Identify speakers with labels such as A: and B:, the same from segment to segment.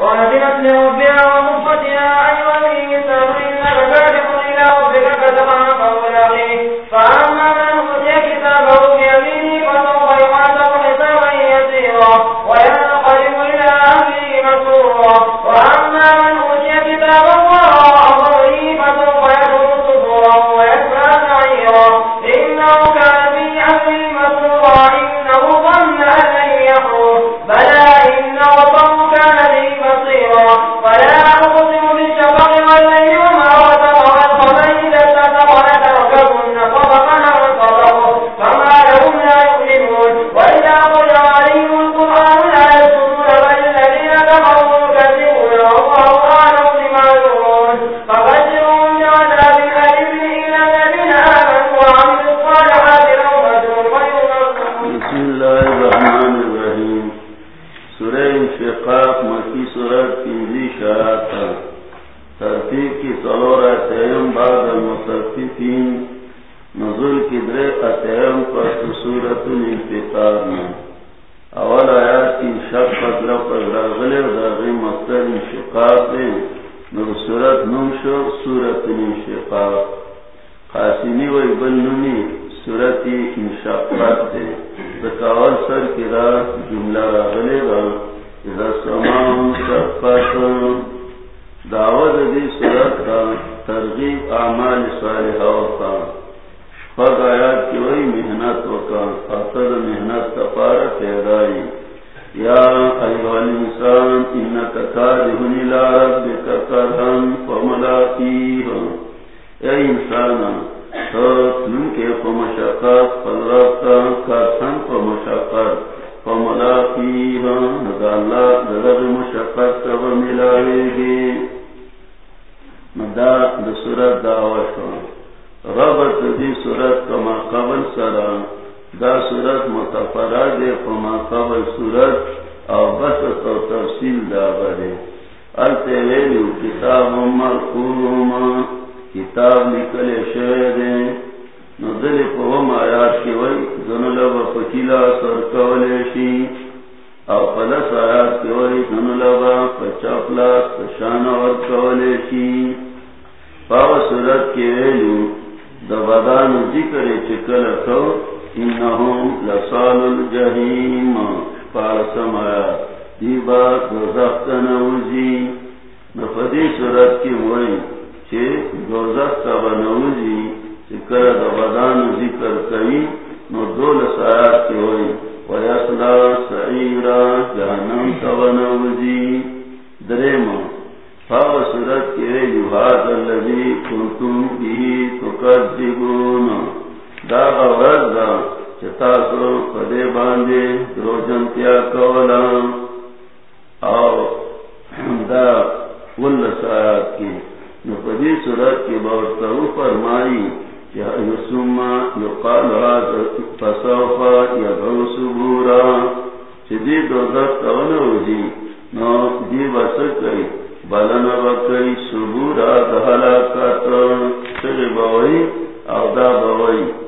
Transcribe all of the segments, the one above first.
A: وهدنت لربها ومفتها أيها
B: شو سورت الانشقاق. قاسمی وی بلنی سورت انشقاق دے. بتاول سر کی را جملہ راغلے گا اذا سمان دعوت دی سورت کا ترغیب اعمال صالحہ کا شفق آیات کی وئی محنت وکا فاتر محنت کا پارا یا ایوہ الانسان إنك كاره إلى ربك كرها فملاقيه. اے انسانا تسلم کے فمشاقات فالرابطا كرها فمشاقات فملاقيه. ندا اللہ درد مشاقات فملاقيه. ندا دسورت دعوشا ربط کما قبل سرا، دا سورت متفرد، فما قبل سورت او تفصیل دا بڑے التے کتاب کتاب نکلے شعر نزل قوم آیات کی پکیلا سر کولے شی۔ او پلس آیات کی وی زنلا و پچاپلا اور کولے پاو صورت کے ویلو دبادان ذکر چکل تو، انہم لسال پارسم نفدی صورت کی ہوئی چھے دوزخت با نوزی چکر بدان ذکر کئی نو دول سایات کی ہوئی ویسلا سعیرا جہنم تبا نوزی دریمہ فاو صورت کے جہاد اللذی کنتم بھی تکذبون. دا غرد دا چتا کرو پدے باندھے روجن کیا کولم اور کی نپدی صورت فرمائی کا تر بوئی او بوئی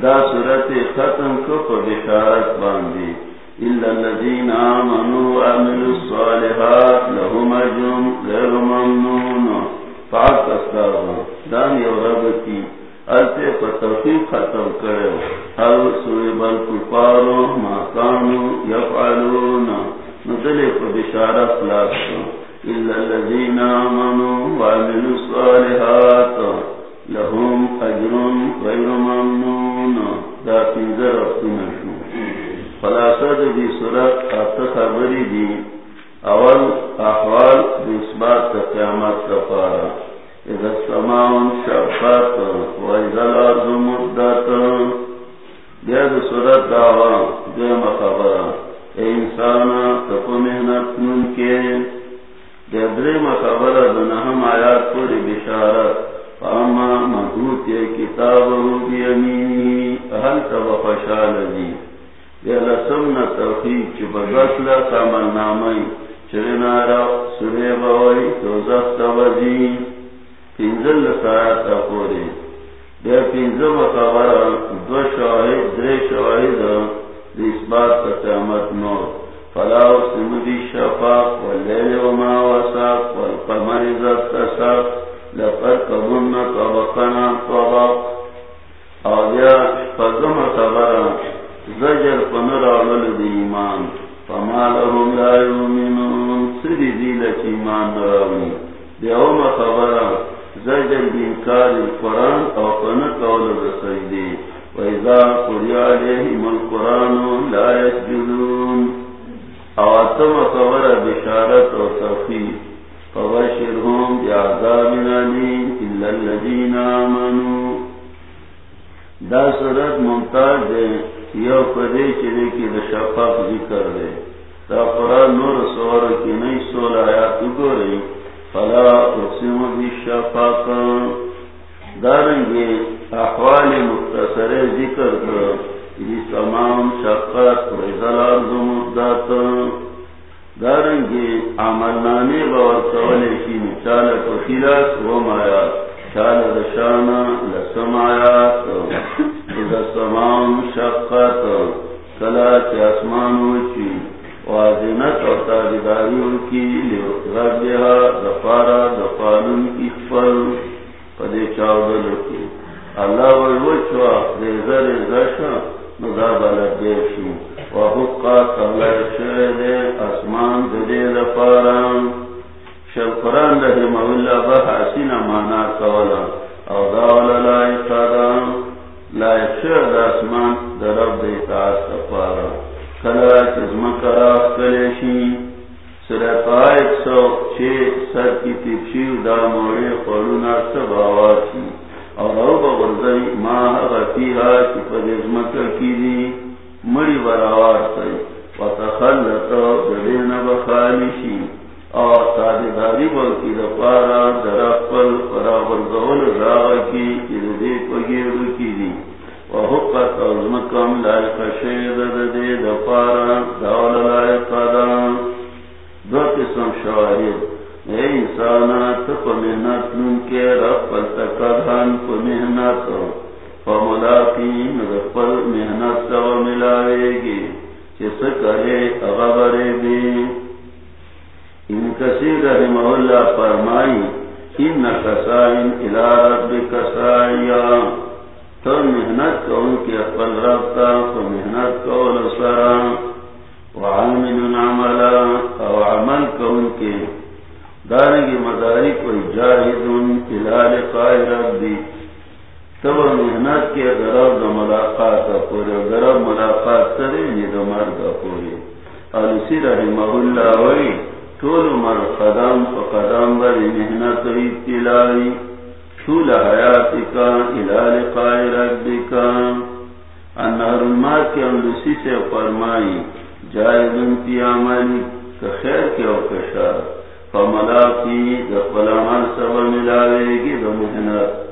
B: دا صورت ختم کو بشارت باندھی الذين آمنوا وعملوا الصالحات لهم أجر غير ممنون. فعلت استغفر دان يوربتي ألتي فتوفيق ختم کرو. هل صوب الكفار ما كانوا يفعلون نزلق بشارة خلاص إلا الذين آمنوا وعملوا الصالحات. لهم اجر غیر ممنون. دا پینزر اختونه شو خلاصه دا دی صورت اول احوال دا اثبات تا قیامت چرنا را بوئی تو زخت وجی پینزل سایت پوری. بے پینزل خبر دو شاہد در شاہد اس بات کا قیامت نور فلاو سمدی شفاق واللیل وما وساق والقمر ذات تساق. لقد كبرنا طبقنا طبق. آگیا فضم خبرا زجر پنر آغل دی ایمان. فما لهم لا يؤمنون سری دیلک ایمان نراوی. دیوم خبرا زجر بینکار القرآن او پنک اول بسجدی وإذا قرئ عليهم القرآن لا يسجدون اواتم خبر بشارت و تفیق فبشرهم بعذاب أليم إلا الذين آمنوا دا صورت ممتاز دے، یو پدے چلے کی دا شفاق ذکر دے. دا قرآن نور سور کی نئی سول آیات گو رہی فلا اقسم بی شفاق دارنگے احوال مختصر ذکر کر تمام شفاق وزل عرض مدت۔ دارنگی عمل نامی باور کولے کی چال پخیلت و مایا چال دشانا لسم آیات۔ سمان شقت کلا چی اسمان وچی وازنت و تابداری کی لربیها دفارا دفالن کی خفل پدے چاودل کی۔ اللہ ویوچوا دیزر زشا مذاب لدیشو وحقا قبل شده اسمان دده لپارا شل قرآن ده مولا بحاسین مانا کولا۔ مڑی براوار دلین بخالشی اور تابداری بلکی دپارا زول راغ کی چیزدی کی دی. وحقت لائق شید دپارا دول لائق دو قسم شواہد اے محنت کے رب محنت. محنت. چس کرے اغبرے بھی۔ ان کسی رحمہ اللہ فرمائی، ان کسائن الى رب کسائیا تو محنت کو ان کے اقبل رفتا تو محنت کو لسرا وعامل عملا، او عمل کو ان کے۔ دارنگی مداری کو جاہد ان الى لقاء ربی۔ تب محنت کے گرب د ملاقات پورے گرب ملاقات کرے نی د مرد پورے اسی رحمہ اللہ وی، طول مر قدم و قدم بر محنت ابتلائی طول حیات کا الال قائر ربکا انہر المات کے اندسی سے فرمائی، جائز انتی عملی کہ خیر کے اوکشار فملاقی دقبل عمل سب ملاوے گی دو محنت.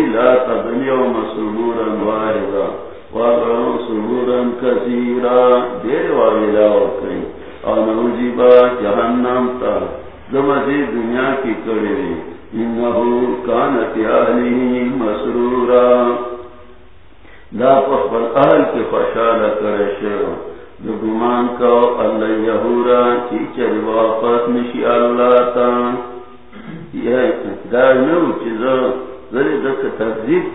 B: و لا تدنیا و مسبورا واردا وابران سبورا کثیرا دیر واویلا وکری او نوزی با جہنم تا دمزی دنیا کی کڑی انہو کانت اہلی مسرورا. دا پخبر اہل کی خوشحال کرشو گمان کو اللہ یہورا چی چل واپس نشی اللہ تا. یہ دار نو چیز ذری دک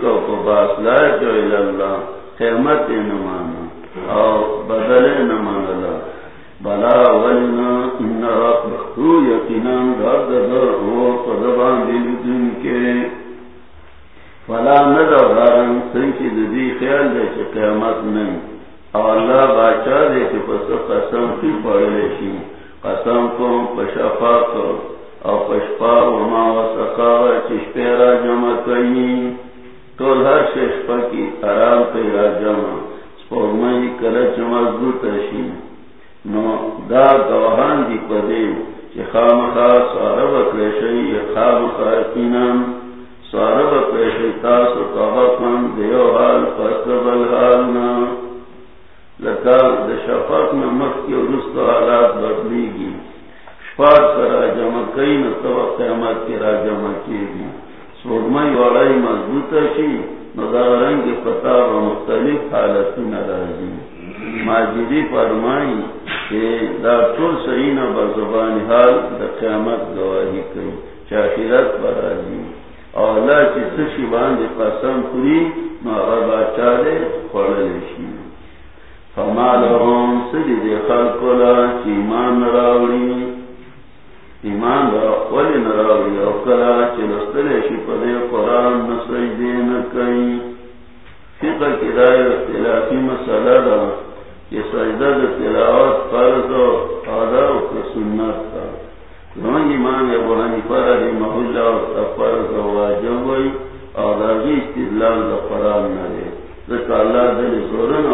B: کا باس لا جو اللہ خیمت نمانا او بدل نمانا بلا ولنا ان رب یقینا درد در ہو قدبان دل دن کے فلا ندر دارن سنکی دی خیال دے چی قیامت نہیں او اللہ باچا دے چی پس قسم کی پڑھلے شی قسم کو پشفا کو او پشپا وما وسقا چشپے را جمع کئی تو ہر ششپا کی آرام پہ را جمع سپوگمئی کلچ مضبوط شی نو دا گوہان دی پدے چی خام خواہ سارا بکریشی خام خواہ پینام سارا بکریشی تاسو توبکن دیو حال پسبل حال نا لکا دا شفاق نمک کی رست حالات بدلی گی پار کرا جمع کئی نہ تو قیامت کی را جمع کی گی سوگمئی واڑائی مضبوط شی مدار رنگ پتا و مختلف حالت ناراضی ماجری فرمائی کہ دا ٹول صحیح نہ بزبان حال دا قیامت گواہی کئی چاخرت برازی اولا چی سشی باند قسم پوری نو غبا چارے خوڑل شی فما لهم سجد خلقلا چی ایمان راوڑی ایمان دا ولی نراوی او کرا چی لستلے شی پدے قرآن نسجدے نکئی فقہ کی رائے اختلافی مسئلہ دا کہ سجدہ دا تلاوت فرض و آدھا و سنت کا زمان ایمان ابو حنیفہ رحمہ اللہ و فرض و واجب وی آدھا گی استدلال دا قرآن نرے ذکر اللہ دل زورن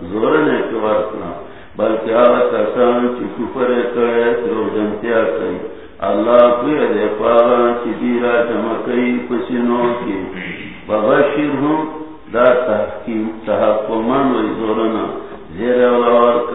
B: زور نے ورتنا بلکہ کسان چی کفر کرے سرو جنتیا کئی۔ اللہ پیر دے پاگا چی دیرا جمع کئی پسینوں کی۔ ببشر ہوں دا تحقیم تحقمان وی زورنا۔ زیر اولار